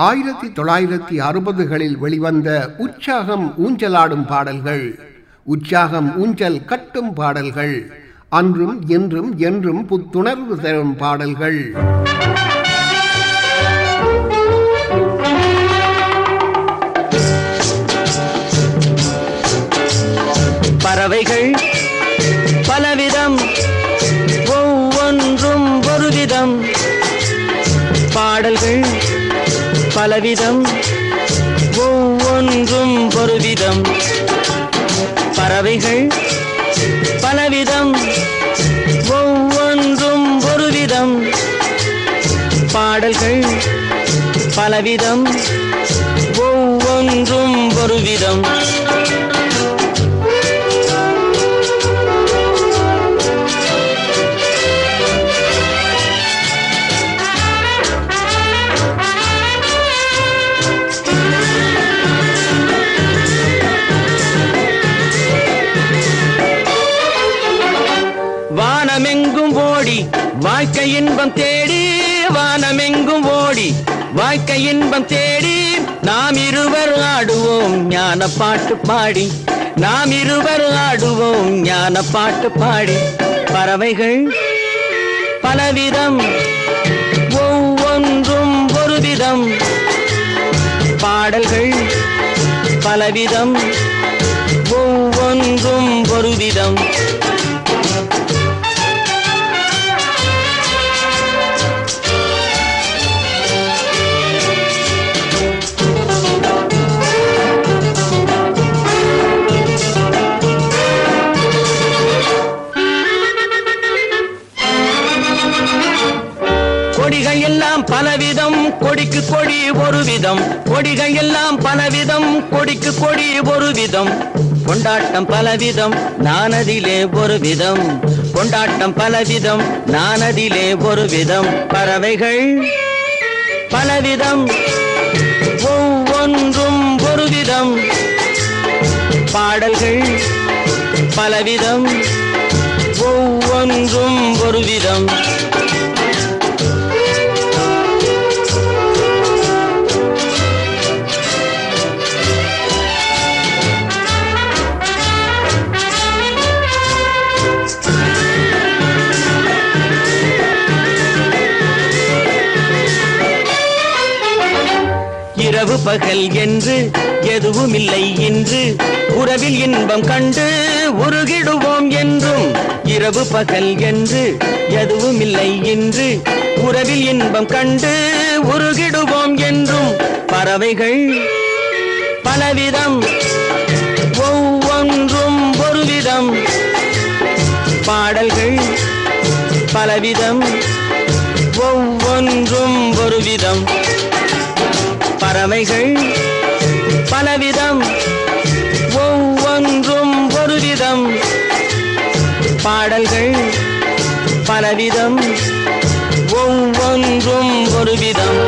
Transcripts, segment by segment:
ஆயிரத்தி தொள்ளாயிரத்தி அறுபதுகளில் வெளிவந்த உற்சாகம் ஊஞ்சலாடும் பாடல்கள் உற்சாகம் ஊஞ்சல் கட்டும் பாடல்கள் அன்றும் என்றும் என்றும் புத்துணர்வு தரும் பாடல்கள். பறவைகள் பலவிதம். ஒவ்வொன்றும் ஒரு பறவைகள் பலவிதம். ஒவ்வொன்றும் ஒரு பாடல்கள் பலவிதம். ஒவ்வொன்றும் ஒரு வாழ்க்கை தேடி நாம் இருவர் ஆடுவோம் ஞான பாட்டு பாடி. நாம் இருவர் ஆடுவோம் ஞான பாட்டு பாடி. பறவைகள் பலவிதம் ஒவ்வொன்றும் ஒரு விதம் பாடல்கள் பலவிதம் ஒவ்வொன்றும் ஒரு விதம் கொடிக்கு கொடி ஒரு விதம். கொடிகள் எல்லாம் பலவிதம். கொடிக்கு கொடி ஒரு விதம். கொண்டாட்டம் பலவிதம். நானதிலே ஒரு விதம். கொண்டாட்டம் பலவிதம். நானதிலே ஒரு விதம். பறவைகள் பலவிதம். ஒவ்வொன்றும் ஒரு விதம். பாடல்கள் பலவிதம். ஒவ்வொன்றும் ஒரு விதம். பகல் என்று எதுவும் இல்லை என்று உறவில் இன்பம் கண்டு உருகிடுவோம் என்றும். இரவு பகல் என்று எதுவும் இல்லை என்று உறவில் இன்பம் கண்டு உருகிடுவோம் என்றும். பறவைகள் பலவிதம் ஒவ்வொன்றும் ஒரு விதம் பாடல்கள் பலவிதம் ஒவ்வொன்றும் ஒரு விதம் பறவைகள் பலவிதம் ஒவ்வொன்றும் ஒரு விதம் பாடல்கள் பலவிதம் ஒவ்வொன்றும் ஒரு விதம்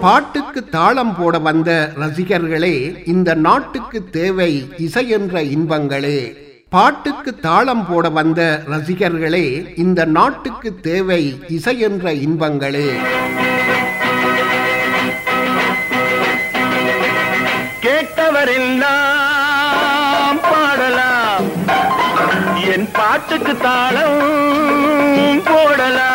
பாட்டுக்கு தாளம் போட வந்த ரசிகர்களே இந்த நாட்டுக்கு தேவை இசை என்ற இன்பங்களே. பாட்டுக்கு தாளம் போட வந்த ரசிகர்களே இந்த நாட்டுக்கு தேவை இசை என்ற இன்பங்களே. கேட்டவரெல்லாம் பாடலாம். என் பாட்டுக்கு தாளம் போடலாம்.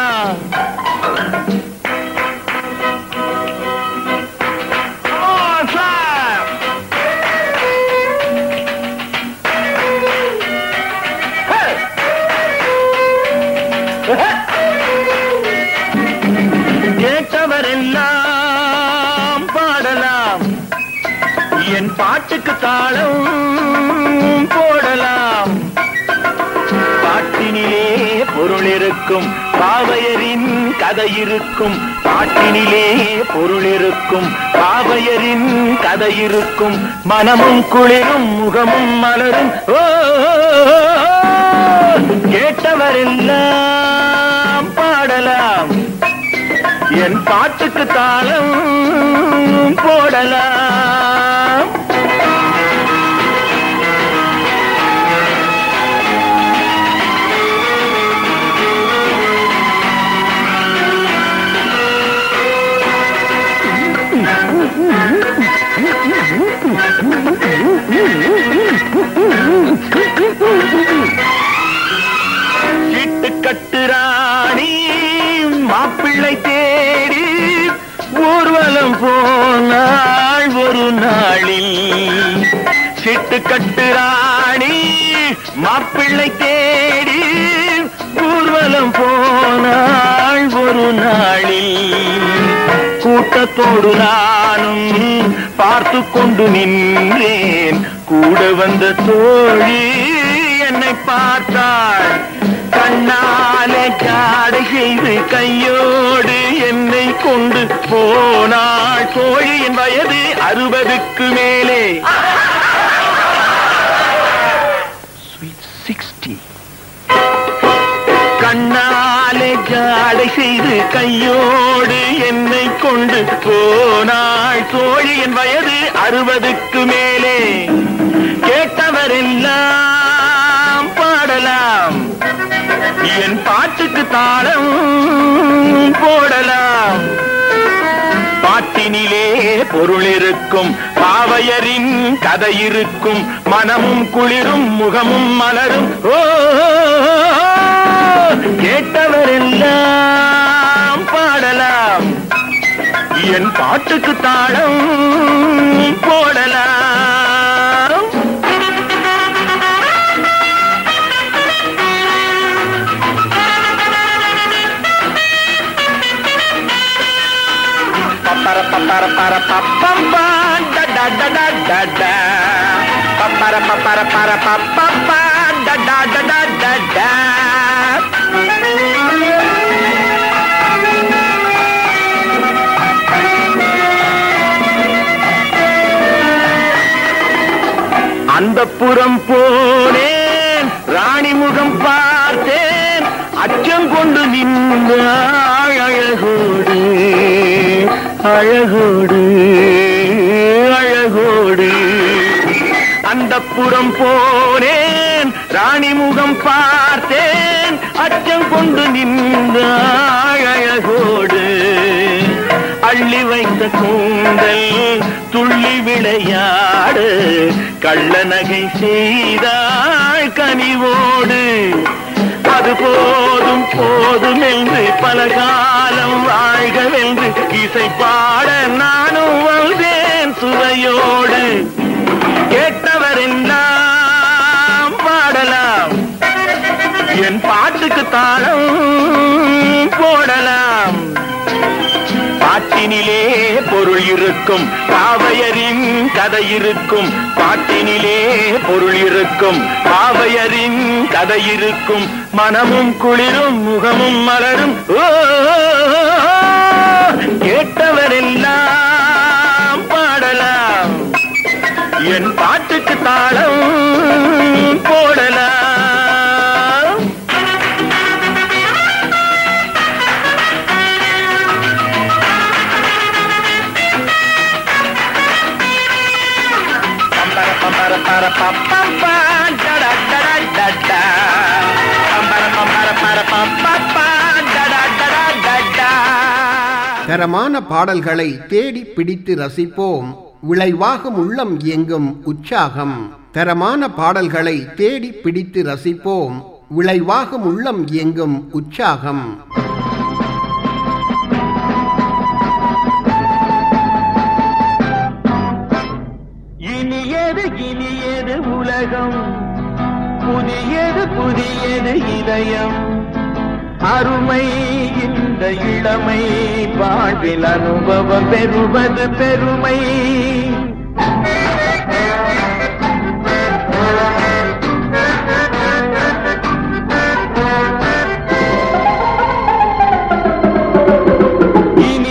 கதை இருக்கும் பாட்டினிலே பொருள் இருக்கும் பாவையரின் கதை இருக்கும் மனமும் குளிரும் முகமும் மலரும். ஓ கேட்டவரெல்லாம் பாடலாம். என் பாட்டுக்கு தாளம் போடலாம். போனாய் ஒரு நாளில். சிட்டு ராணி மாப்பிள்ளை தேடி ஊர்வலம் போனாய் ஒரு நாளில். கூட்டத்தோடு நானும் பார்த்து கொண்டு நின்றேன். கூட வந்த தோழி என்னை பார்த்தாள். அறுபதுக்கு மேலே. சிக்ஸ்டி கண்ணாலே ஜாடை செய்து கையோடு என்னை கொண்டு போனாள் தோழியின் வயது அறுபதுக்கு மேலே. கேட்டவரெல்லாம் பாடலாம். என் பாட்டுக்கு தாளம் போடலாம். பாட்டினிலே பொருள் இருக்கும் பாவையரின் கதை இருக்கும் மனமும் குளிரும் முகமும் மலரும். ஓ கேட்டவரெல்லாம் பாடலாம். என் பாட்டுக்கு தாளம் போடலாம். Papara papara para papamba da da da da da da. Papara papara para papamba da da da da da da. அந்த புறம் போனேன் ராணி முகம் பார்த்தேன் அச்சம் கொண்டு நின்றாள் அழகோடு அழகோடு அழகோடு. அந்த புறம் போனேன் ராணி முகம் பார்த்தேன் அச்சம் கொண்டு நின்றாள் அழகோடு. அள்ளி வைத்த கூந்தல் துள்ளி விளையாடு கள்ள நகை செய்தாள் கனிவோடு. அது போதும் போதும் என்று பல காலம் வாழ்கவென்று இசை பாட நானும் வந்தேன் சுவையோடு. கேட்டவரெல்லாம் பாடலாம். என் பாட்டுக்கு தாளம் போடலாம். பாட்டினிலே பொருள் இருக்கும். காவையரின் கதை இருக்கும். பாட்டினிலே பொருள் இருக்கும். காவையரின் கதை இருக்கும். மனமும் குளிரும் முகமும் மலரும். ஓ கேட்டவரெல்லாம் பாடலாம். என் பாட்டுக்கு தாளம் போடலாம். தரமான பாடல்களை தேடி பிடித்து ரசிப்போம். விளைவாகும் உள்ளம் இயங்கும் உற்சாகம். தரமான பாடல்களை தேடி பிடித்து ரசிப்போம். விளைவாகும் உள்ளம் இயங்கும் உற்சாகம். இனியது இனியது உலகம்? புதியது புதியது இதயம். அருமை இந்த இளமை வாழ்வில் அனுபவம் பெறுவது பெருமை. இனி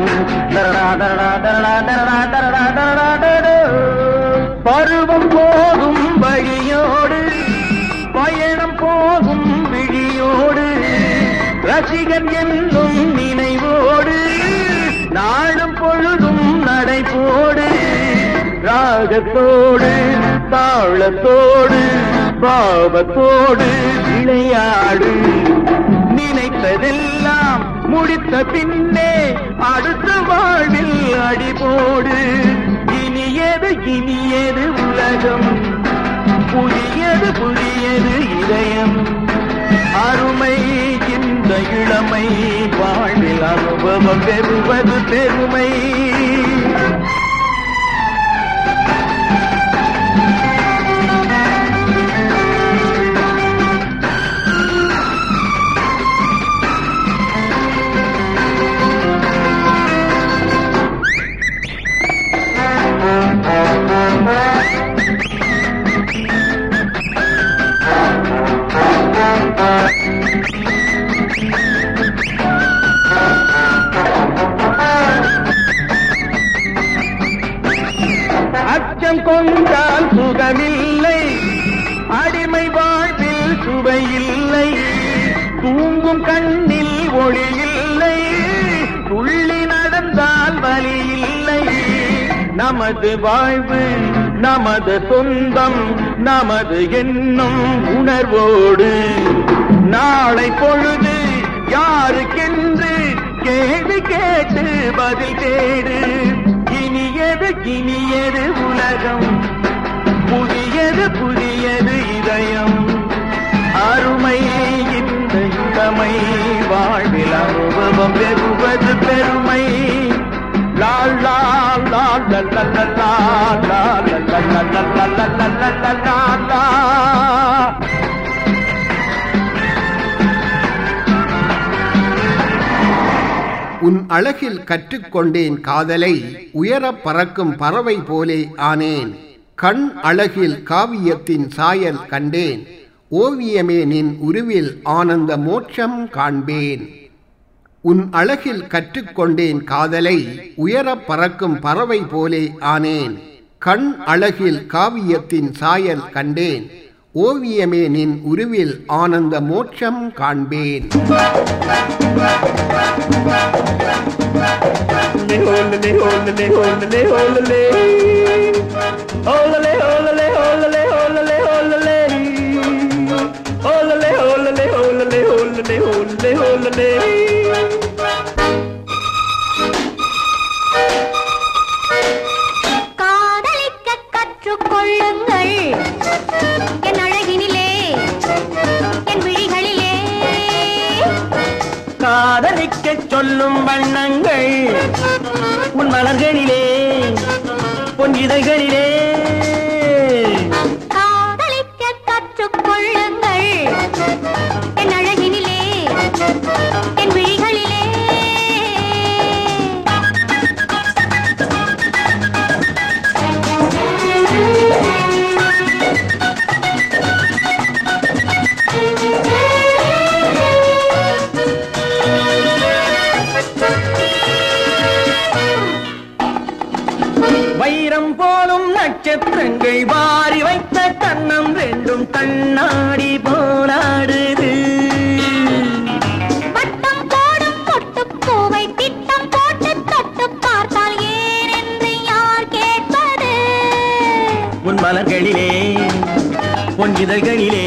பருவம் போகும் வழியோடு பயணம் போகும் விழியோடு ரசிகன் என்னும் நினைவோடு நாளும் பொழுதும் நடைபோடு ராகத்தோடு தாளத்தோடு பாவத்தோடு விளையாடு. நினைத்ததெல்லாம் முடித்த பின்னே அடுத்த வாழ்வில் அடிபோடு இனியது இனியது உலகம்? புதியது புதியது இதயம். அருமை இந்த இளமை வாழ்வில் அனுபவம் பெறுவது பெருமை. நமது வாழ்வு நமது சொந்தம் நமது என்னும் உணர்வோடு. நாளை பொழுது யாருக்கென்று கேள்வி கேட்டு பதில் தேடு. இனியது இனியது உலகம்? புதியது புதியது இதயம். அருமை இந்த இளமை வாழ்வில் அனுபவம் பெறுவது பெருமை. உன் அழகில் கற்றுக்கொண்டேன் காதலை உயரப் பறக்கும் பறவை போலே ஆனேன் கண் அழகில் காவியத்தின் சாயல் கண்டேன் ஓவியமே நின் உருவில் ஆனந்த மோட்சம் காண்பேன் உன் அழகில் கற்றுக்கொண்டேன் காதலை உயரப் பறக்கும் பறவை போலே ஆனேன் கண் அழகில் காவியத்தின் சாயல் கண்டேன் ஓவியமே நின் உருவில் ஆனந்த மோட்சம் காண்பேன் Olale, olale, கற்றுக்கொள்ளுங்கள் என் அழகினிலே என் விழிகளிலே. காதலிக்கச் சொல்லும் வண்ணங்கள் உன் மலர்களிலே பொன் இதழ்களிலே. காதலிக்க கற்றுக்கொள்ளுங்கள். என் அழகினிலே என் நட்சத்திரங்கள் வாரி வைத்த கண்ணம் ரெண்டும் கண்ணாடி போராடுது வட்டம் போடும் பொட்டுப் பூவை திட்டம் போட்டு தொட்டு பார்த்தால் ஏன் என்று யார் கேட்பது? உன் மலர்களிலே பொன் இதழ்களிலே.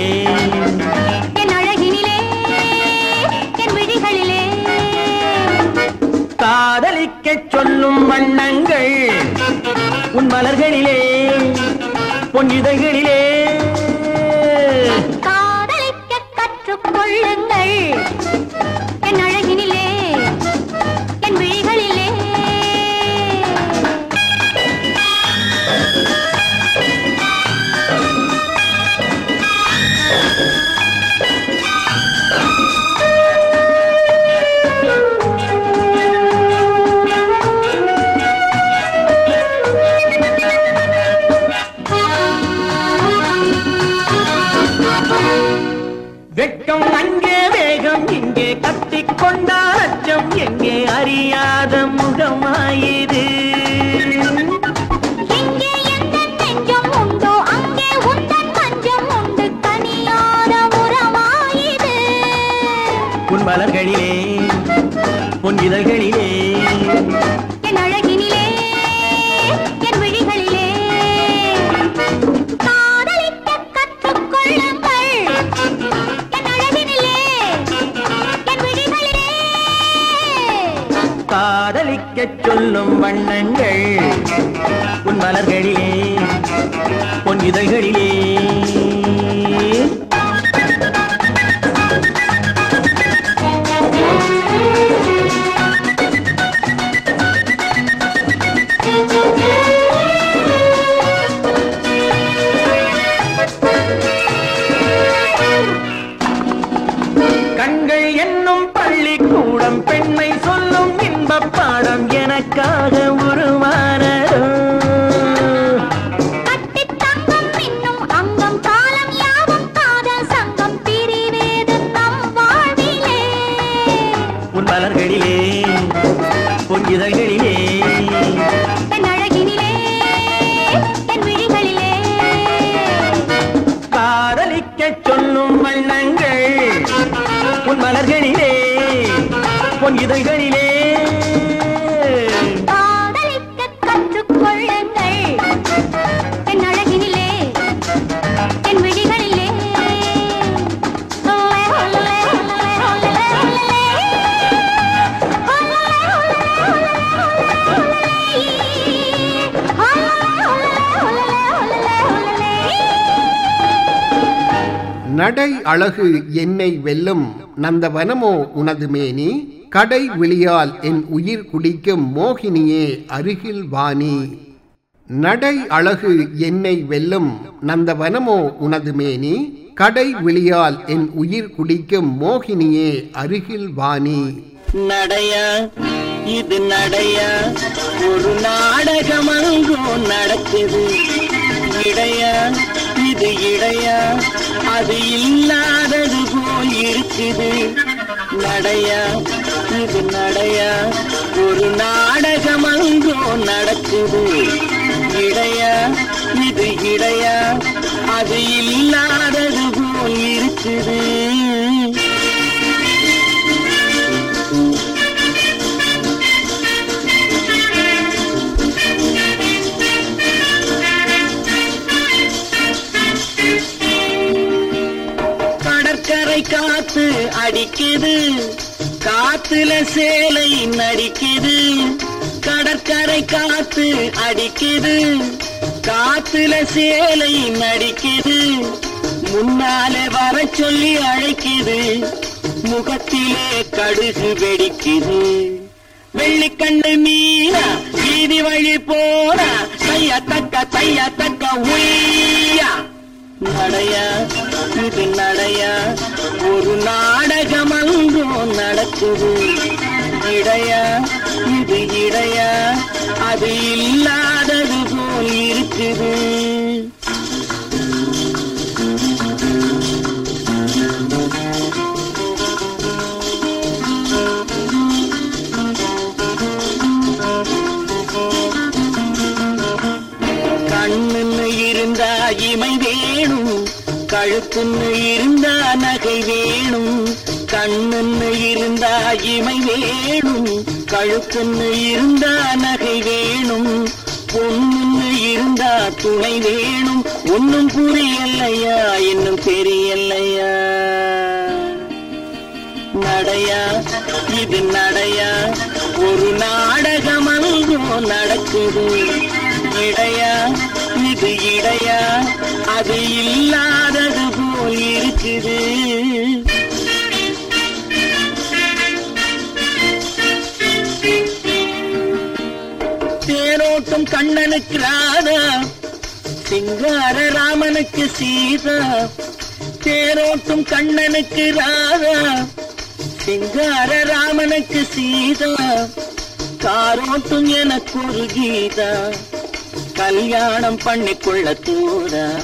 என் அழகினிலே என் விழிகளிலே. காதலிக்கச் சொல்லும் வண்ணங்கள் உன் மலர்களிலே. பொன் இதழிலே அறியாத நடை அழகு என்னை வெல்லும். நந்தவனமோ உனது மேனி கடை விழியால் என் உயிர் குடிக்கும் மோகினியே அருகில் வாணி நடை அழகு என்னை வெல்லும். நந்தவனமோ உனது மேனி கடை விழியால் என் உயிர் குடிக்கும் மோகினியே அருகில் வாணி நடையா இது நடையா? ஒரு நாடகமங்கும் நடக்குது. இடையா இது இடையா? அது இல்லாதது போல் இருக்குது. நடையா? இது நடையா? ஒரு நாடகம் அங்கோ நடக்குது. இடையா? இது இடையா? அது இல்லாதது போல் இருக்குது. அடிக்குது. காத்துல சேலை நடிக்குது கடற்கரை காத்து அடிக்குது. காத்துல சேலை நடிக்குது முன்னாலே வர சொல்லி அழைக்குது. முகத்திலே கடுகு வெடிக்குது. வெள்ளிக்கண்டு மீனா வீதி வழி போனா தைய தக்க தைய தக்க உய்யா. நடையா நடக்குது நடையா? ஒரு நாடகம் அங்கும் நடக்குது. இடையா? இது இடையா? அது இல்லாதது போல் இருக்குது. கழுத்துன்னு இருந்தா நகை வேணும் கண்ணுன்னு இருந்தா இமை வேணும் கழுத்துன்னு இருந்தா நகை வேணும் பொண்ணுன்னு இருந்தா துணை வேணும். ஒன்னும் புரியலையா இன்னும் தெரியலையா? நடையா? இது நடையா? ஒரு நாடகம் அங்கும் நடக்குது. இடையா? இது இடையா? அது இல்லாதது போல் இருக்குது. தேரோட்டும் கண்ணனுக்கு ராதா சிங்கார ராமனுக்கு சீதா. தேரோட்டும் கண்ணனுக்கு ராதா சிங்கார ராமனுக்கு சீதா. காரோட்டும் எனக்கு ஒரு கீதா. கல்யாணம் பண்ணிக்கொள்ள தூதா.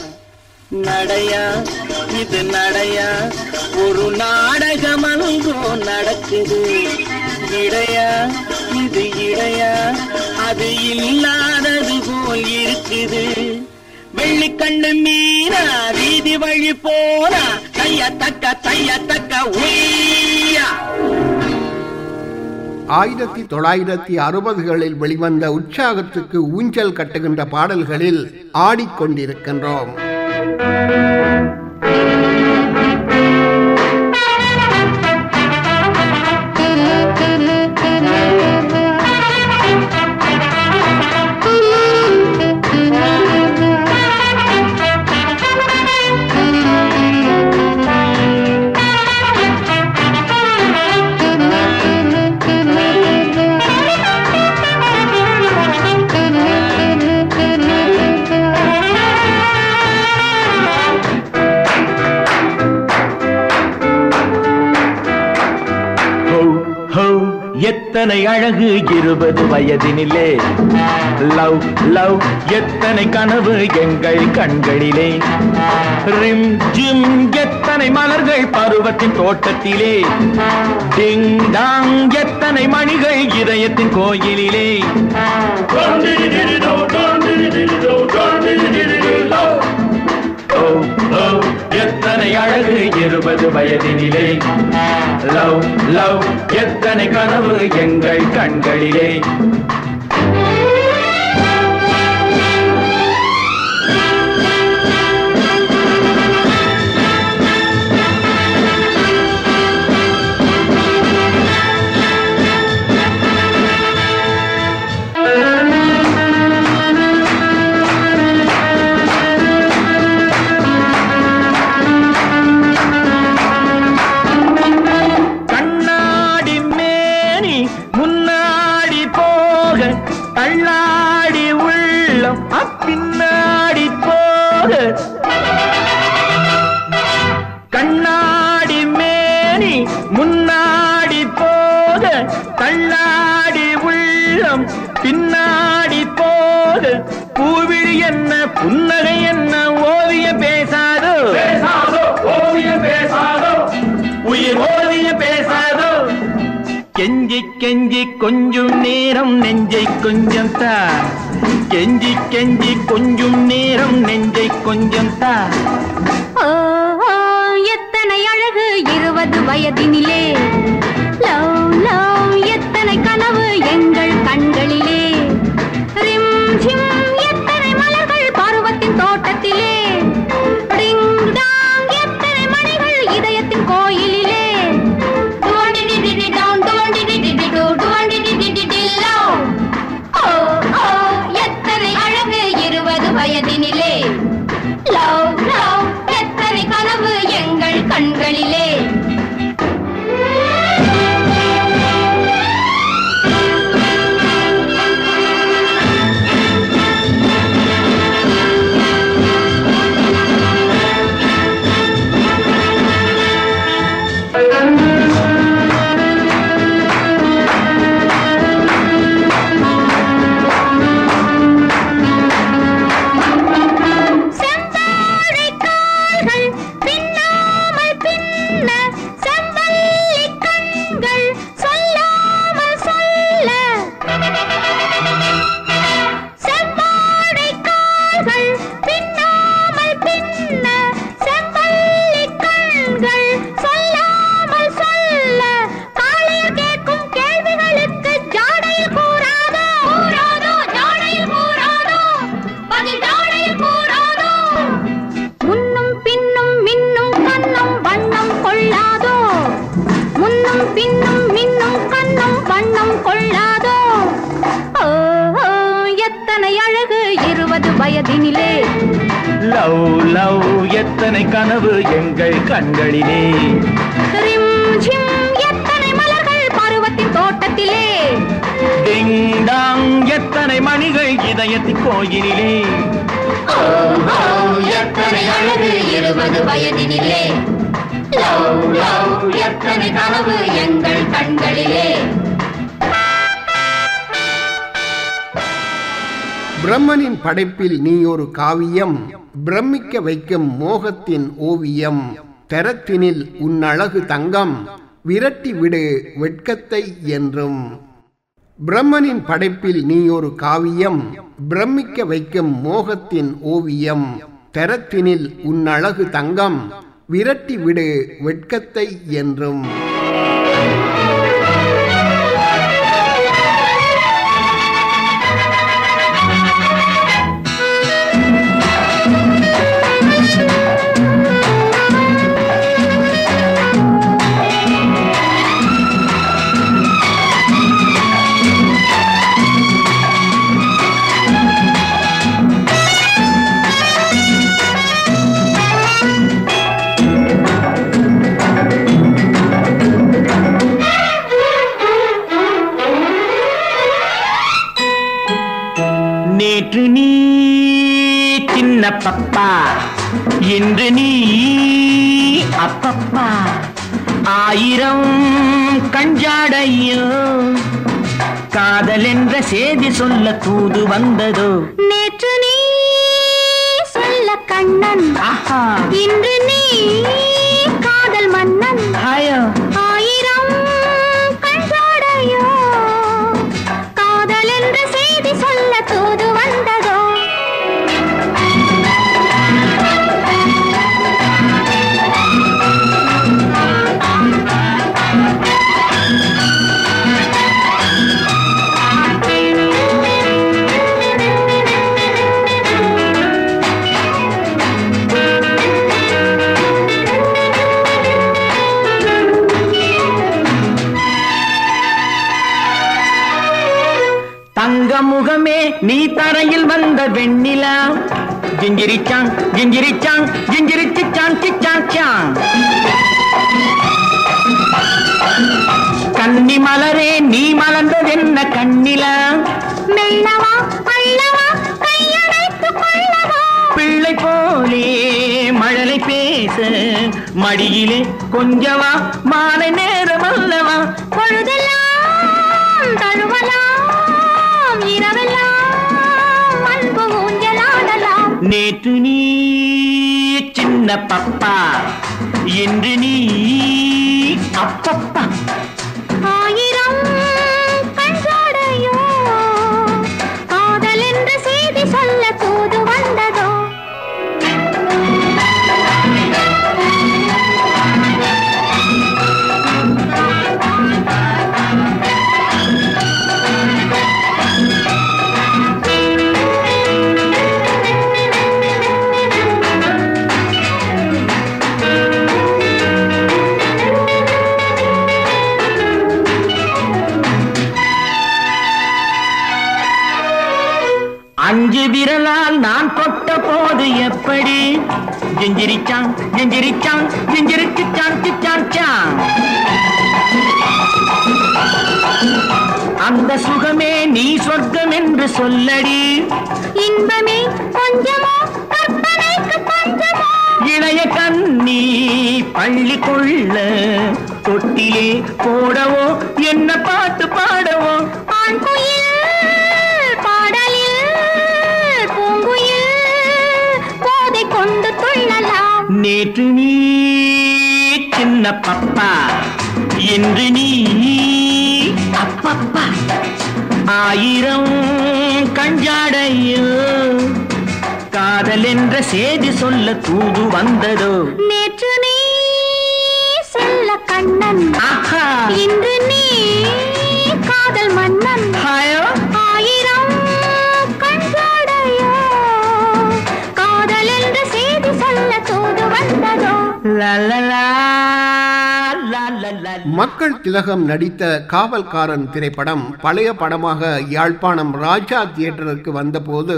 நடையா இது நடையா? ஒரு நாடகம் அங்கோ நடக்குது. இடையா இது இடையா? அது இல்லாதது போல் இருக்குது. வெள்ளிக்கண்ணு மீனா வீதி வழி போனா தைய தக்க தைய தக்க உய்யா. ஆயிரத்தி தொள்ளாயிரத்தி அறுபதுகளில் வெளிவந்த உற்சாகத்துக்கு ஊஞ்சல் கட்டுகின்ற பாடல்களில் ஆடிக்கொண்டிருக்கின்றோம். அழகு இருபது வயதினிலே. லவ் லவ் எத்தனை கனவு எங்கள் கண்களிலே. ரிம் ஜிம் எத்தனை மலர்கள் பருவத்தின் தோட்டத்திலே. டிங் டாங் எத்தனை மணிகள் இதயத்தின் கோயிலிலே. லவ் லவ் எத்தனை அழகு இருபது வயதினிலே. லவ் லவ் எத்தனை கனவு எங்கள் கண்களிலே. கெஞ்சி கெஞ்சி கொஞ்சம் நேரம் நெஞ்சை கொஞ்சம் தா. எத்தனை அழகு இருபது வயதினிலே. லவ் லவ் எத்தனை கனவு எங்கள் கண்களிலே. ரிம் ஜிம் இதயத்தின் கோயிலிலே. எத்தனை அழகு இருபது வயதினிலே. எத்தனை கனவு எங்கள் கண்களிலே. பிரம்மனின் படைப்பில் நீ ஒரு காவியம் பிரமிக்க வைக்கும் மோகத்தின் ஓவியம். தரத்தினில் உன் அழகு தங்கம் விரட்டி விடு வெட்கத்தை என்றும். பிரம்மனின் படைப்பில் நீ ஒரு காவியம் பிரமிக்க வைக்கும் மோகத்தின் ஓவியம். தரத்தினில் உன் அழகு தங்கம் விரட்டி விடு வெட்கத்தை என்றும். இன்று நீ அப்பப்பா. ஆயிரம் கஞ்சாடையோ காதல் என்ற செய்தி சொல்ல தூது வந்ததோ? நேற்று நீ சொல்ல கண்ணன். இன்று நீ காதல் மன்னன். ஆயோ. ஜிஞ்சிரிச்சாங் ஜிஞ்சிரிச்சாங் ஜிஞ்சிரிச்சாங் சிச்சாங் சாங் கன்னி மலரே நீ மலர்ந்ததென்ன கண்ணிலா? மெல்லவா கொள்ளவா? பிள்ளை போலே மழலை பேச மடியிலே கொஞ்சவா மாலை சின்ன பப்பா இன்று நீ என்று சொல்லடி. இன்பமே கொஞ்சமோ இளைய கண்ணி பள்ளி கொள்ள தொட்டிலே போடவோ என்ன பாட்டு பாடவோ? நேற்று நீ சின்ன பப்பா இன்று நீ அப்பப்பா. ஆயிரம் கஞ்சாடையோ காதல் என்ற செய்தி சொல்ல தூது வந்ததோ? நேற்று நீ செல்ல கண்ணன். இன்று நீ காதல் மன்னன். ஆயிரம் கண்சாடையோ காதல் என்ற செய்தி சொல்ல தூது வந்ததோ? லா லா லா லா லா லா. மக்கள் திலகம் நடித்த காவல்காரன் திரைப்படம் பழைய படமாக யாழ்ப்பாணம் ராஜா தியேட்டருக்கு வந்தபோது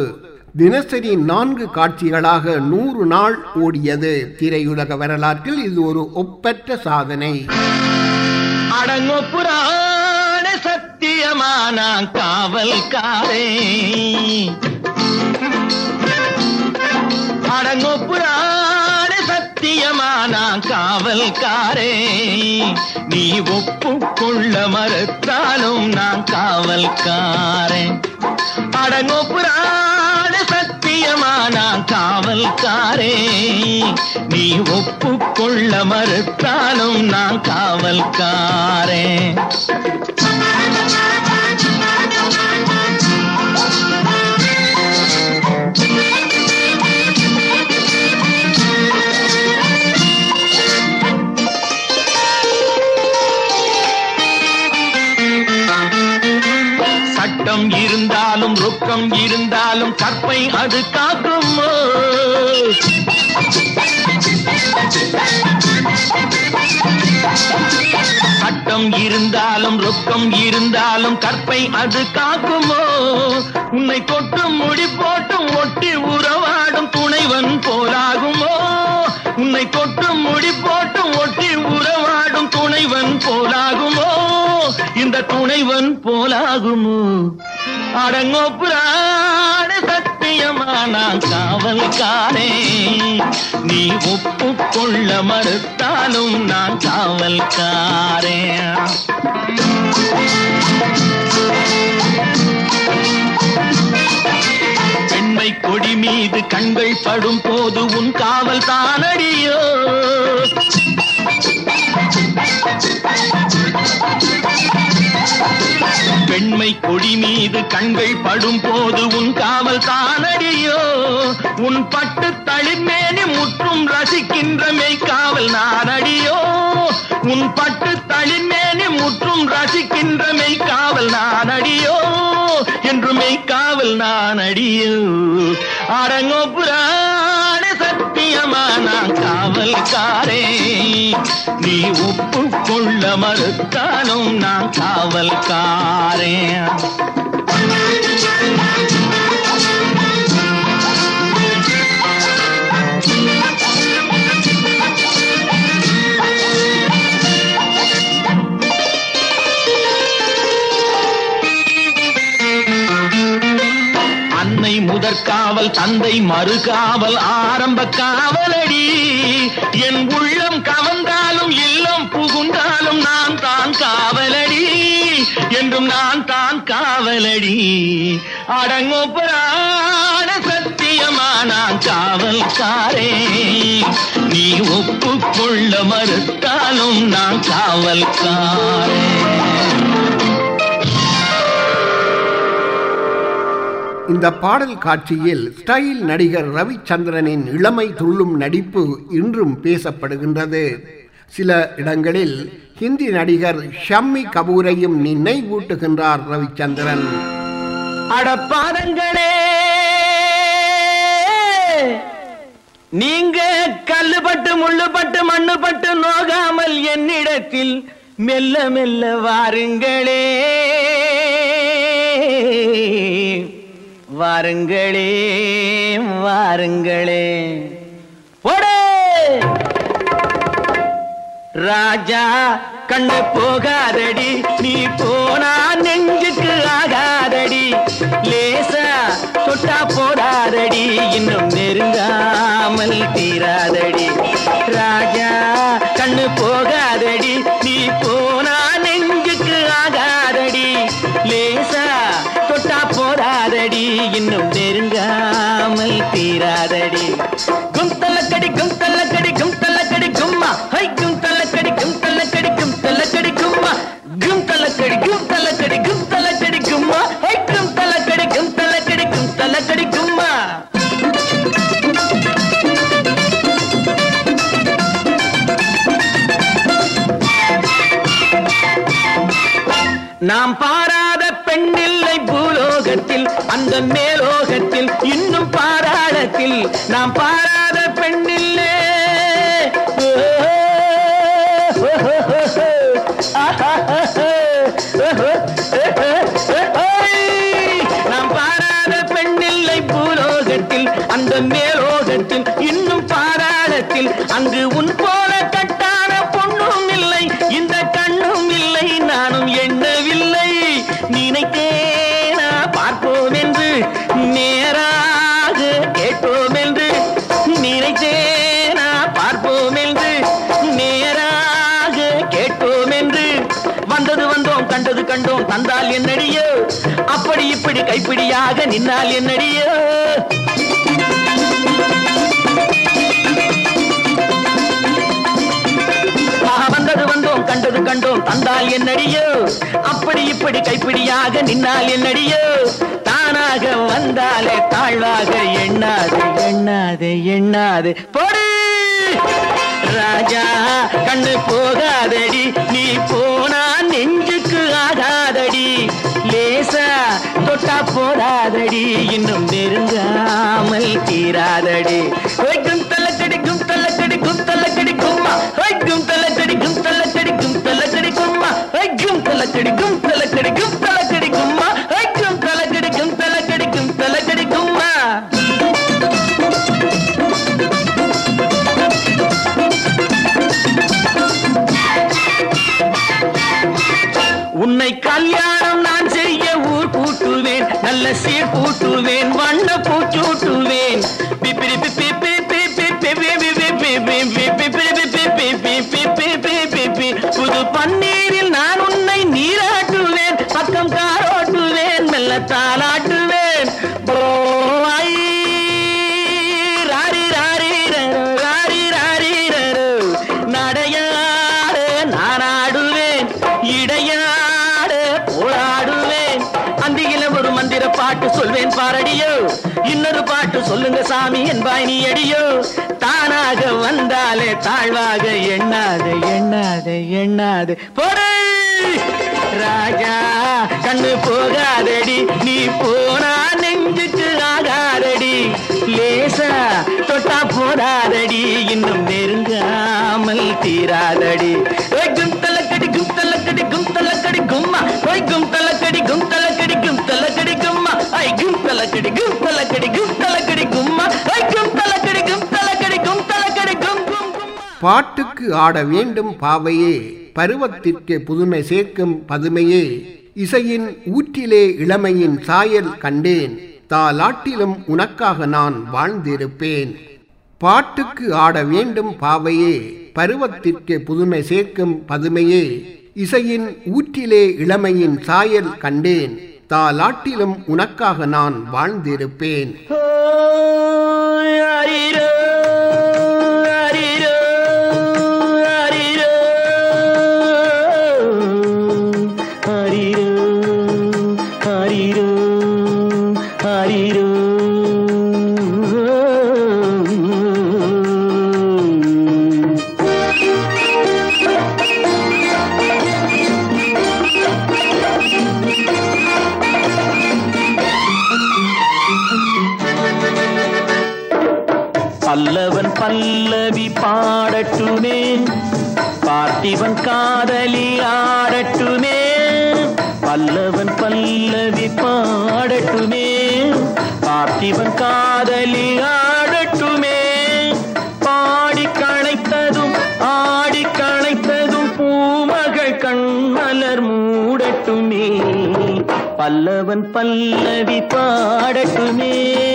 தினசரி நான்கு காட்சிகளாக நூறு நாள் ஓடியது. திரையுலக வரலாற்றில் இது ஒரு ஒப்பற்ற சாதனை. அடங்கோ புராண சத்தியமான காவல்காரே. அடங்கோ புராண சத்தியமான காவல்காரே. நீ ஒப்புக்கொள்ள மறுத்தாலும் நான் காவல்காரே. அடங்கோ புராண சத்தியமா நான் காவல்காரே. நீ ஒப்புக்கொள்ள மறுத்தாலும் நான் காவல்காரே. இருந்தாலும் இருந்தாலும் கற்பை அது காக்குமோ. சட்டம் இருந்தாலும் ரொக்கம் இருந்தாலும் கற்பை அது காக்குமோ. உன்னை தொட்டு முடி போட்டும் ஒட்டி உறவாடும் துணைவன் போலாகுமோ? உன்னை தொட்டு முடி போட்டும் ஒட்டி உறவாடும் துணைவன் போலாகுமோ? இந்த துணைவன் போலாகுமோ. அடங்கோ புராண சத்தியமான காவல்காரே. நீ ஒப்புக்கொள்ள மறுத்தாலும் நான் காவல்காரே. பெண்மை கொடி மீது கண்கள் படும் போது உன் காவல் தானடியோ? பெண்மை கொடி மீது கண்கள் படும் போது உன் காவல் தானடியோ? உன் பட்டு தளிர்மேனி முற்றும் ரசிக்கின்ற மெய்காவல் நானடியோ? உன் பட்டு தளிர்மேனி முற்றும் ரசிக்கின்ற மெய்காவல் நானடியோ? என்று மெய்காவல் நானடியோ அரங்கோபுரா சத்தியமான காவல்காரே. நீ ஒப்புக்கொள்ள மறுத்தாலும் நான் காவல்காரே. முதற்காவல் தந்தை மறுகாவல் ஆரம்ப காவலடி. என் உள்ளம் கவர்ந்தாலும் இல்லம் புகுந்தாலும் நான் தான் காவலடி. என்றும் நான் தான் காவலடி. அடங்கோ புராண சத்தியமா நான் காவல்காரே. நீ ஒப்புக்கொள்ள மறுத்தாலும் நான் காவல்காரே. இந்த பாடல் காட்சியில் ஸ்டைல் நடிகர் ரவிச்சந்திரனின் இளமை துள்ளும் நடிப்பு இன்றும் பேசப்படுகின்றது. சில இடங்களில் ஹிந்தி நடிகர் ஷம்மி கபூரையும் நினைவூட்டுகின்றார் ரவிச்சந்திரன். அடப்பாதங்களே நீங்க கல்லுபட்டு முள்ளுபட்டு மண்ணுபட்டு நோகாமல் என்னிடத்தில் மெல்ல மெல்ல வாருங்களே. வாருங்களே வாருங்களே. போடே ராஜா கண்ணு போகாதடி நீ போனா நாம் பாராத பெண்ணில்லை பூலோகத்தில் அந்த மேலோகத்தில் இன்னும் பாராளத்தில். நாம் பாராத பெண்ணில்லே. ஆஹா. கைப்பிடியாக நின்னால் என்னடியோ? வந்தது வந்தோம் கண்டது கண்டோம் தந்தால் என்னடியோ? அப்படி இப்படி கைப்பிடியாக நின்னால் என்னடியோ? தானாக வந்தாலே தாழ்வாக எண்ணாது எண்ணாது எண்ணாது. போடு! ராஜா கண்ணு போகாதடி நீ போனா நெஞ்சுக்கு ஆகாதடி. லே போட்டா போடாதடி இன்னும் நெருங்காமல் தீராதடி. வைக்கும் தலக்கடி கும் தலக்கடி கும் தலக்கடி கும்மா. வைக்கும் தலக்கடி கும் தலக்கடி கும் தலக்கடி கும்மா. வைக்கும் தலக்கடி கும் தலக்கடி நல்ல சீர் பூட்டுவேன் வண்ண பூச்சு சாமி என்பாய் நீ அடியோ. தானாக வந்தாலே தாழ்வாக எண்ணாது எண்ணாது எண்ணாது. போடு! ராஜா கண்ணு போகாதடி நீ போனா நெஞ்சுக்கு ஆகாதடி. லேசா தொட்டா போடாதடி இன்னும் நெருங்காமல் தீராதடி. ஓய் கும் தலக்கடி கும் தலக்கடி கும்மா. ஓய் கும் தலக்கடி கும் தலக்கடி கும்மா ஐ கும் தலக்கடி கும் தலக்கடி கும் தலக்கடி கும்மா ஐ கும் தலக்கடி கும் தலக்கடி கும் தலக்கடி கும் கும் பாட்டுக்கு ஆட வேண்டும் பாவையே பருவத்திற்கு புதுமை சேர்க்கும் பதுமையே. இசையின் ஊற்றிலே இளமையின் சாயல் கண்டேன் தாலாட்டிலும் உனக்காக நான் வாழ்ந்திருப்பேன். பாட்டுக்கு ஆட வேண்டும் பாவையே பருவத்திற்கு புதுமை சேர்க்கும் பதுமையே. இசையின் ஊற்றிலே இளமையின் சாயல் கண்டேன் தாலாட்டிலும் உனக்காக நான் வாழ்ந்திருப்பேன். பல்லவன் பல்லவி பாடட்டுமே. பார்த்திவன் காதலி ஆடட்டுமே. பல்லவன் பல்லவி பாடட்டுமே. பார்த்திவன் காதலி ஆடட்டுமே. பாடி களைத்ததும் ஆடி களைத்ததும் பூமகள் கண்மலர் மூடட்டுமே. பல்லவன் பல்லவி பாடட்டுமே.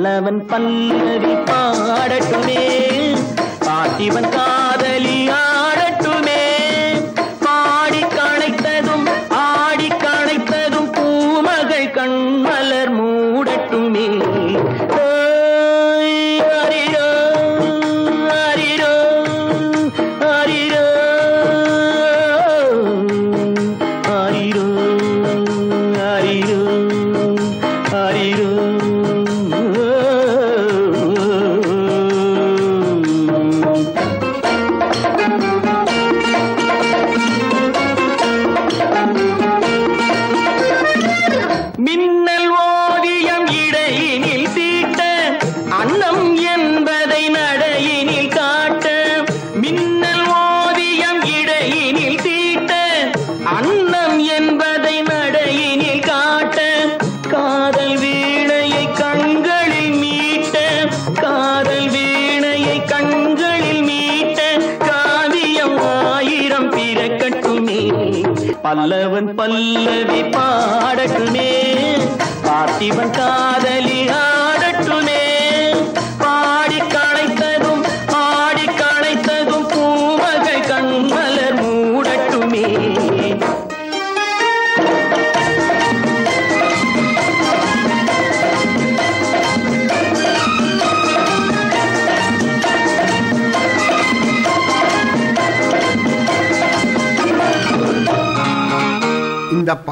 பல்லவன் பல்லவி பாடட்டுமே. பாட்டிவன் கா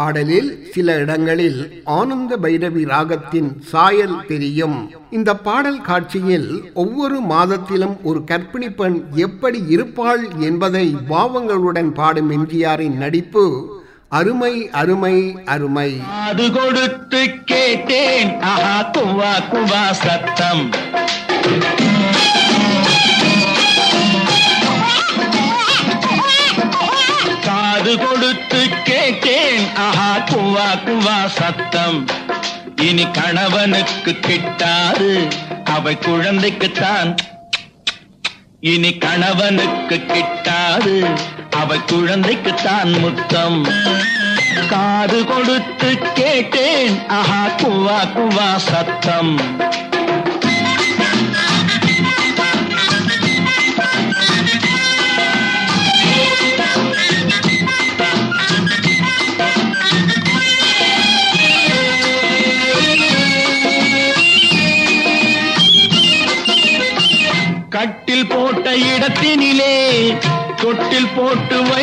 பாடலில் சில இடங்களில் ஆனந்த பைரவி ராகத்தின் சாயல் தெரியும். இந்த பாடல் காட்சியில் ஒவ்வொரு மாதத்திலும் ஒரு கற்பிணி பெண் எப்படி இருப்பாள் என்பதை பாவங்களுடன் பாடும் எம்ஜிஆரின் நடிப்பு அருமை அருமை அருமை அது கொடுத்து கேட்டேன். சத்தம். ஆஹா குவா குவா சத்தம். இனி கணவனுக்கு கிட்டாது அவை குழந்தைக்குத்தான். இனி கணவனுக்கு கிட்டாது அவ குழந்தைக்குத்தான் முத்தம். காது கொடுத்து கேட்டேன். ஆஹா குவா குவா சத்தம்.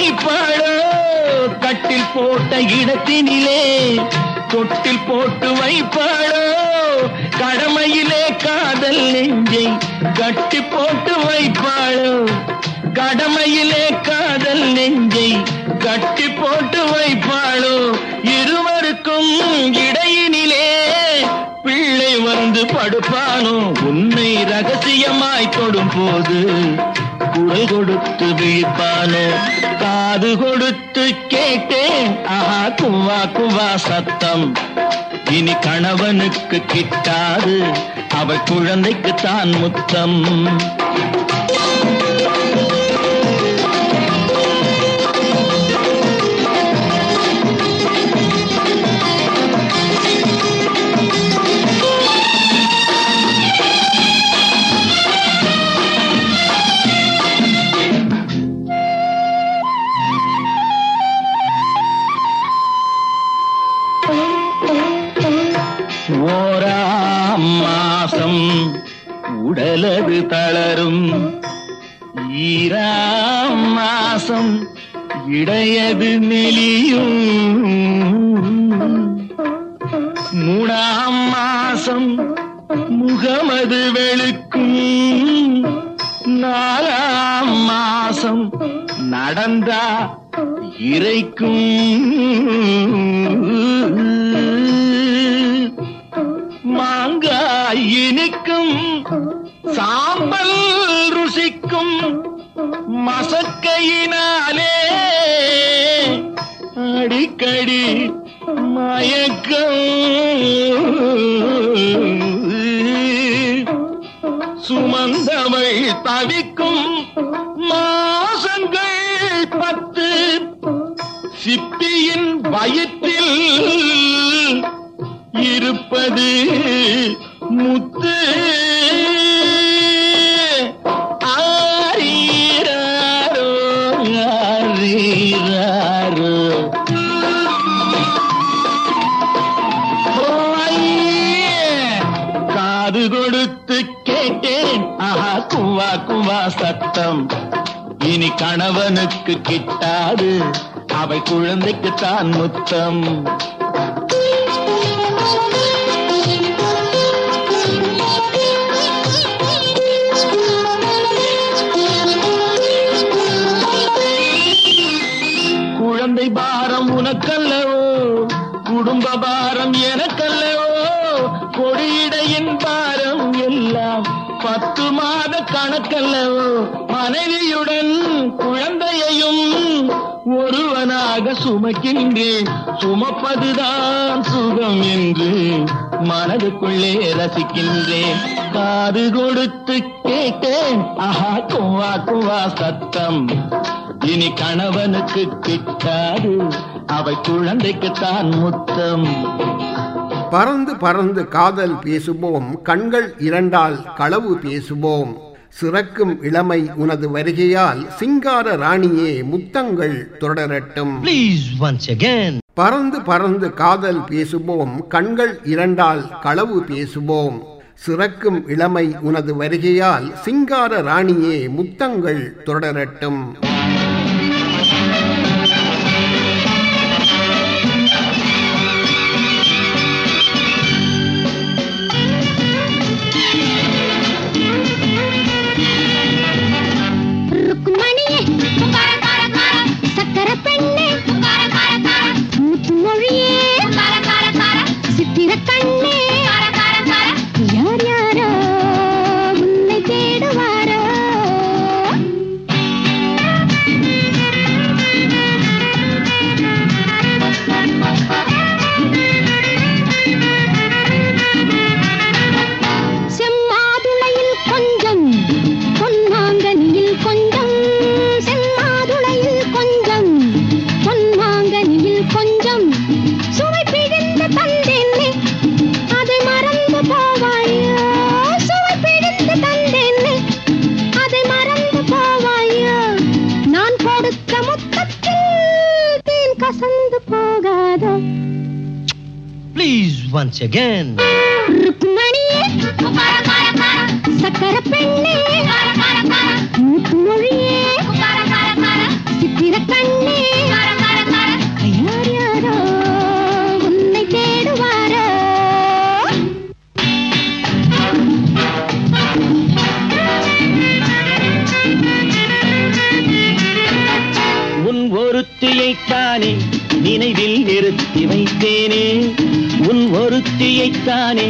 வைப்பாளோ கட்டில் போட்ட இடத்தினிலே தொட்டில் போட்டு வைப்பாளோ கடமையிலே காதல் நெஞ்சை கட்டி போட்டு வைப்பாளோ கடமையிலே காதல் நெஞ்சை கட்டி போட்டு வைப்பாளோ இருவருக்கும் இடையினிலே பிள்ளை வந்து படுப்பானோ? உன்னை ரகசியமாய் தொடும் போது குரல் கொடுத்து விழிப்பானோ காது கொடுத்து கேட்டேன். ஆஹா குவா குவா சத்தம். இனி கணவனுக்கு கிட்டாது அவள் குழந்தைக்கு தான் முத்தம். உடலது தளரும். ஈராம் மாசம் இடையது நெளியும் மூணாம் மாசம் முகமது வெளுக்கும். நாலாம் மாசம் நடந்தா இறைக்கும். மாங்காய் இனிக்கும். சாம்பல் ருசிக்கும் மசக்கையினாலே அடிக்கடி மயக்கம். சுமந்தவை தவிக்கும் மாசங்கள் பத்து. சிப்பியின் வயிற்றில் இருப்பது முத்து. காக்கும் குவா சத்தம் இனி கணவனுக்கு கிட்டாது. அவை குழந்தைக்கு தான் முத்தம். சுமக்கின்றேன் சுமப்பதுதான் சுகம் என்று மனதுக்குள்ளே ரசிக்கின்றேன் காது கொடுத்து கேட்டேன் ஆஹா குவா குவா சத்தம். இனி கணவனுக்கு கிட்டாது அவை குழந்தைக்குத்தான் முத்தம். பறந்து பறந்து காதல் பேசுவோம் கண்கள் இரண்டால் களவு பேசுவோம். சிறக்கும் இளமை உனது வருகையால் சிங்கார ராணியே முத்தங்கள் தொடரட்டும். பறந்து பறந்து காதல் பேசுவோம் கண்கள் இரண்டால் களவு பேசுவோம். சிறக்கும் இளமை உனது வருகையால் சிங்கார ராணியே முத்தங்கள் தொடரட்டும். once again. ஒருத்தியைத்தானே நினைவில் நிறுத்தி வைக்க ஒருத்தியைத்தானே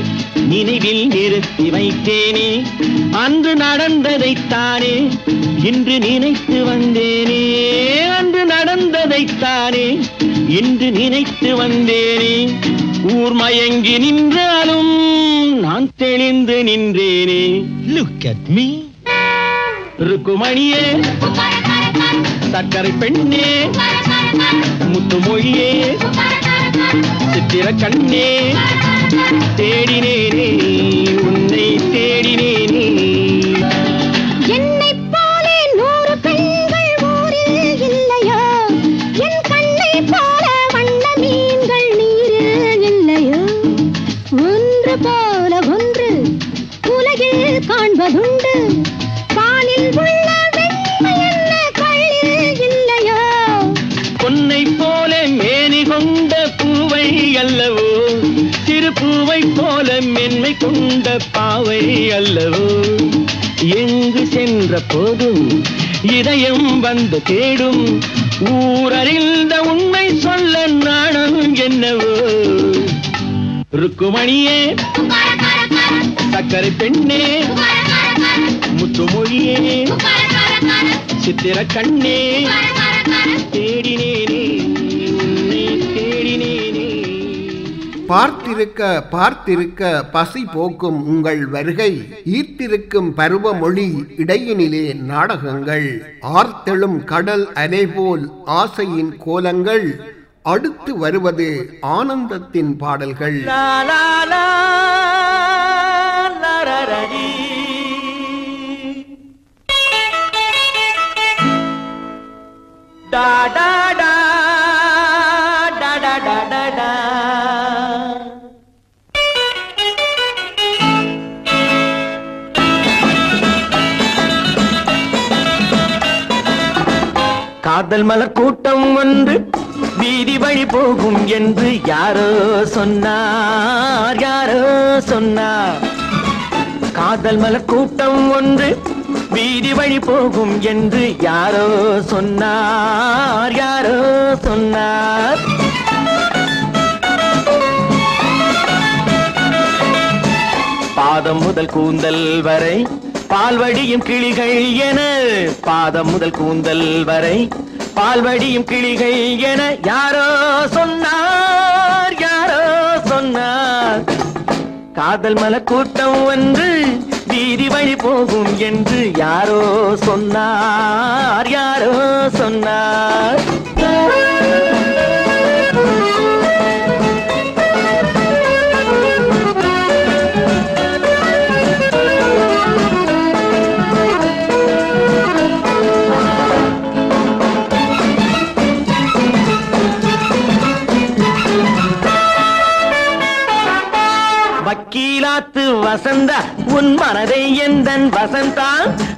நினைவில் நிறுத்தி வைத்தேனே. அன்று நடந்ததைத்தானே இன்று நினைத்து வந்தேனே. அன்று நடந்ததைத்தானே இன்று நினைத்து வந்தேனே. ஊர் மயங்கி நின்றாலும் நான் தெளிந்து நின்றேனே. லுக் அட் மீ ருக்குமணியே சர்க்கரை பெண்ணே முத்துமொழியே சித்திர கண்ணே தேடினேனே உன்னை தேடினேனே. என்னைப் போலே நூறு பெண்கள் ஊரில் இல்லையோ? என் கண்ணைப் போல வண்ண மீன்கள் நீரில் ஒன்று போல ஒன்று உலகில் காண்பதுண்டு கொண்ட பாவை அல்லவோ? எங்கு சென்ற போதும் இதயம் வந்து தேடும். ஊரறிந்த உண்மை சொல்ல நாணம் என்னவோ? ருக்குமணியே சக்கரை பெண்ணே முத்துமொழியே சித்திர கண்ணே தேடினேனே. பார்த்திருக்க பார்த்திருக்க பசி போக்கும் உங்கள் வருகை ஈர்த்திருக்கும் பருவமொழி இடையினிலே நாடகங்கள் ஆர்த்தெழும் கடல் அலைபோல் ஆசையின் கோலங்கள் அடுத்து வருவது ஆனந்தத்தின் பாடல்கள். லா காதல் மலர் கூட்டம் ஒன்று வீதி வழி போகும் என்று யாரோ சொன்னார் யாரோ சொன்னார். காதல் மலர் கூட்டம் ஒன்று வீதி வழி போகும் என்று யாரோ சொன்னார் யாரோ சொன்னார். பாதம் முதல் கூந்தல் வரை பால்வடியும் கிளிகள் என பாதம் முதல் கூந்தல் வரை பால்வடியும் கிளிகள் என யாரோ சொன்னார் யாரோ சொன்னார். காதல் மல கூட்டம் ஒன்று வீதி வழி போகும் என்று யாரோ சொன்னார் யாரோ சொன்னார். வக்கீலாத்து வசந்தா உன் மனதை எந்தன் வசந்தா?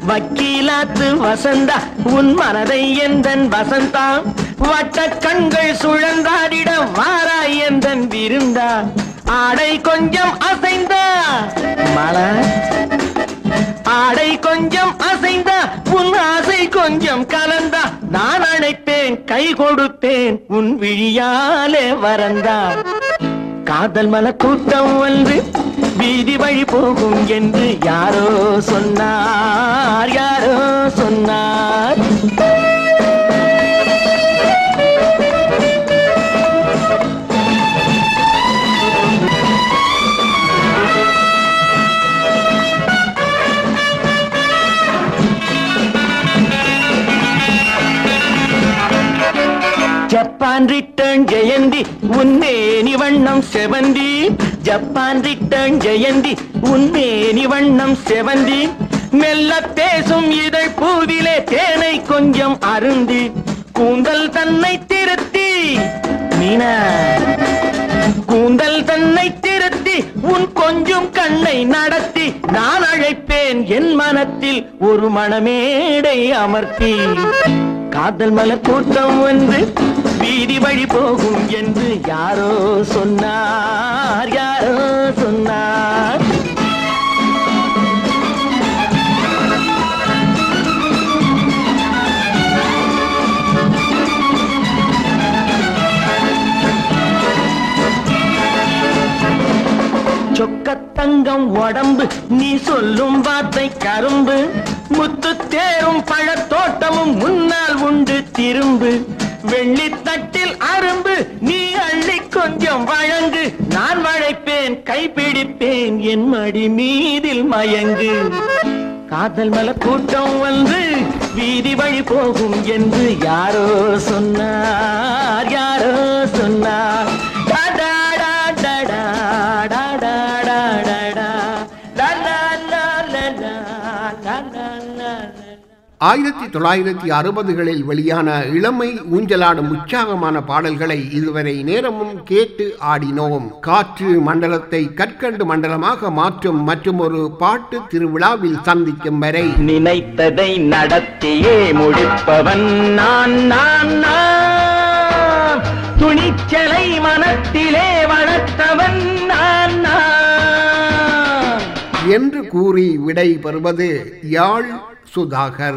வக்கீலாத்து வசந்தா உன் மனதை எந்தன் வசந்தா? வட்ட கண்கள் சுழந்தாடிட வாரா எந்தன் விருந்தா? ஆடை கொஞ்சம் அசைந்தா? மலை? ஆடை கொஞ்சம் அசைந்தா உன் ஆசை கொஞ்சம் கலந்தா? நான் அழைப்பேன் கை கொடுப்பேன் உன் விழியாலே வரந்தா காதல் மல கூட்டம் ஒன்று வீதி வழி போகும் என்று யாரோ சொன்னார் யாரோ சொன்னார். ஜப்பான் ரிட்டர்ன் ஜெயந்தி உன்னேனி வண்ணம் செவந்தி ஜப்பான் ரிட்டர்ன் ஜெயந்தி உன்னேனி வண்ணம் செவந்தி மெல்ல பேசும் இதழ் பூவிலே தேனை கொஞ்சம் அருந்தி கூந்தல் தன்னை திருத்தி மீனா கூந்தல் தன்னை திருத்தி உன் கொஞ்சம் கண்ணை நடத்தி நான் அழைப்பேன் என் மனத்தில் ஒரு மணமேடை அமர்த்தி காதல் மலர் கூட்டம் வந்து வீதி வழி போகும் என்று யாரோ சொன்னார் யாரோ சொன்னார். சொக்கத்தங்கம் உடம்பு நீ சொல்லும் வார்த்தை கரும்பு. முத்து தேரும் பழத்தோட்டமும் முன்னால் உண்டு திரும்பு. வெள்ளித்தட்டில் அரும்பு நீ அள்ளி கொஞ்சம் வழங்கு. நான் வளைப்பேன் கைப்பிடிப்பேன் என் மடி மீதில் மயங்கு. காதல் மல கூட்டம் வந்து வீதி வழி போகும் என்று யாரோ சொன்னார். ஆயிரத்தி தொள்ளாயிரத்தி அறுபதுகளில் வெளியான இளமை ஊஞ்சலாடும் உற்சாகமான பாடல்களை இதுவரை நேரமும் கேட்டு ஆடினோம். காற்று மண்டலத்தை கற்கண்டு மண்டலமாக மாற்றும் மற்றும் ஒரு பாட்டு திருவிழாவில் சந்திக்கும் வரை. நினைத்ததை நடத்தியே முடிப்பவன் நான் நான் துணிச்சலை மனத்திலே வளர்த்தவன் நான். என்று கூறி விடை பெறுவது யாழ் सुधाकर।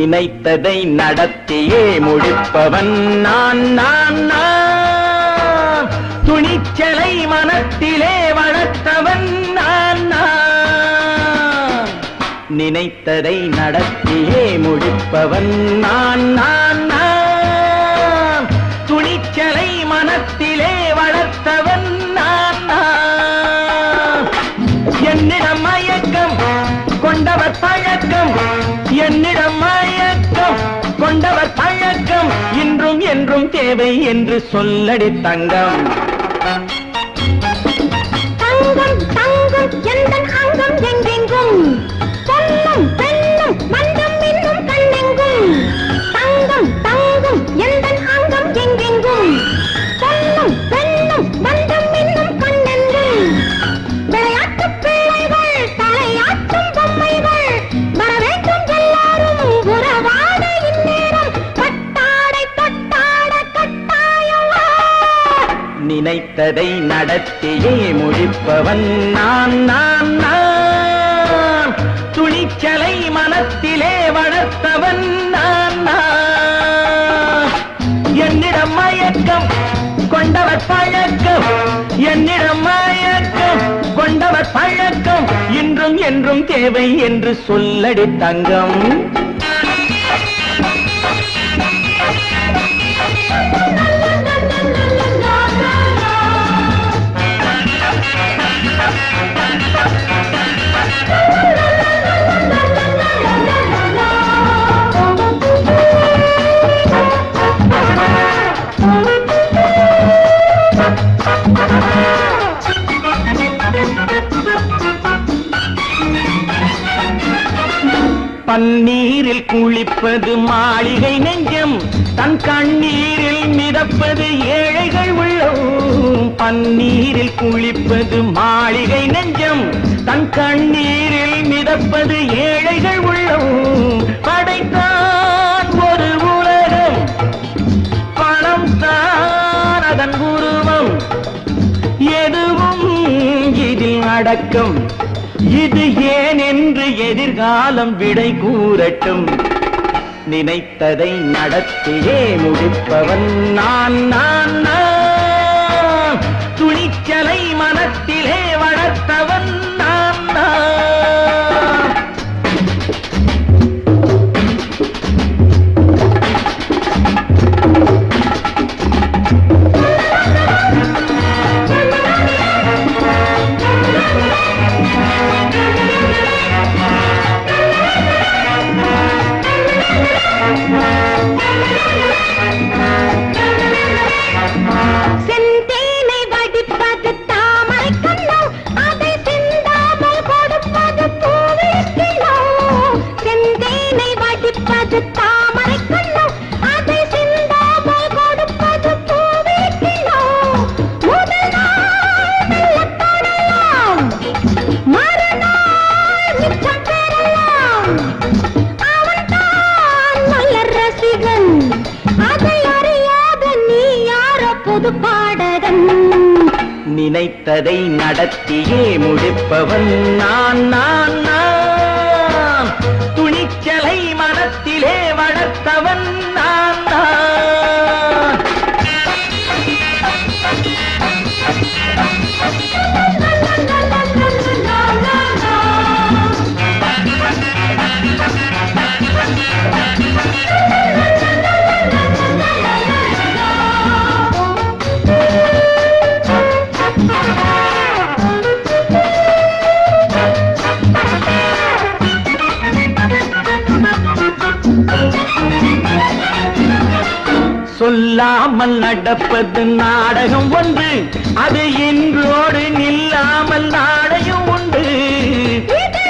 நினைத்ததை நடத்தியே முடிப்பவன் நான் நான் நான். துணிச்சலை மனத்திலே வளர்த்தவன் நான் நான். நினைத்ததை நடத்தியே முடிப்பவன் நான் நான் நான். என்றும் தேவை என்று சொல்லடி தங்கம். தங்கம் தங்கம் எந்த அங்கம் எங்கெங்கும்? நினைத்ததை நடத்தியே முடிப்பவன் நான் நான் நான். துணிச்சலை மனத்திலே வளர்த்தவன் நான் நான். என்னிடம் மயக்கம் கொண்டவர் பழக்கம். என்னிடம் மயக்கம் கொண்டவர் பழக்கம். இன்றும் என்றும் தேவை என்று சொல்லடி தங்கம். பன்னீரில் குளிப்பது மாளிகை நெஞ்சம். தன் கண்ணீரில் மிதப்பது ஏழைகள் உள்ளம். பன்னீரில் குளிப்பது மாளிகை நெஞ்சம். தன் கண்ணீரில் மிதப்பது ஏழைகள் உள்ளம். படைத்தான் ஒரு உலகம். பணம் தான் அதன் உருவம். எதுவும் இதில் அடக்கம். இது ஏனே என்று எதிர்காலம் விடை கூறட்டும். நினைத்ததை நடத்தியே முடிப்பவன் நான் நான். துணிச்சலை மனத்தில் நினைத்ததை நடத்தியே முடிப்பவன் நான் நான் நான். இல்லாமல் நடப்பது நாடகம் ஒன்று. அது என்றோடு நில்லாமல் நாடகம் உண்டு. இதை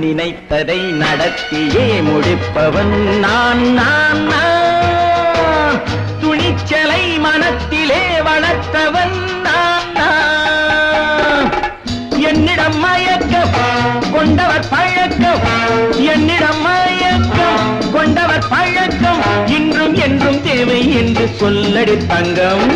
நினைத்ததை நடத்தியே முடிப்பவன் நான் நான் நான். என்று சொல்லடி தங்கம்.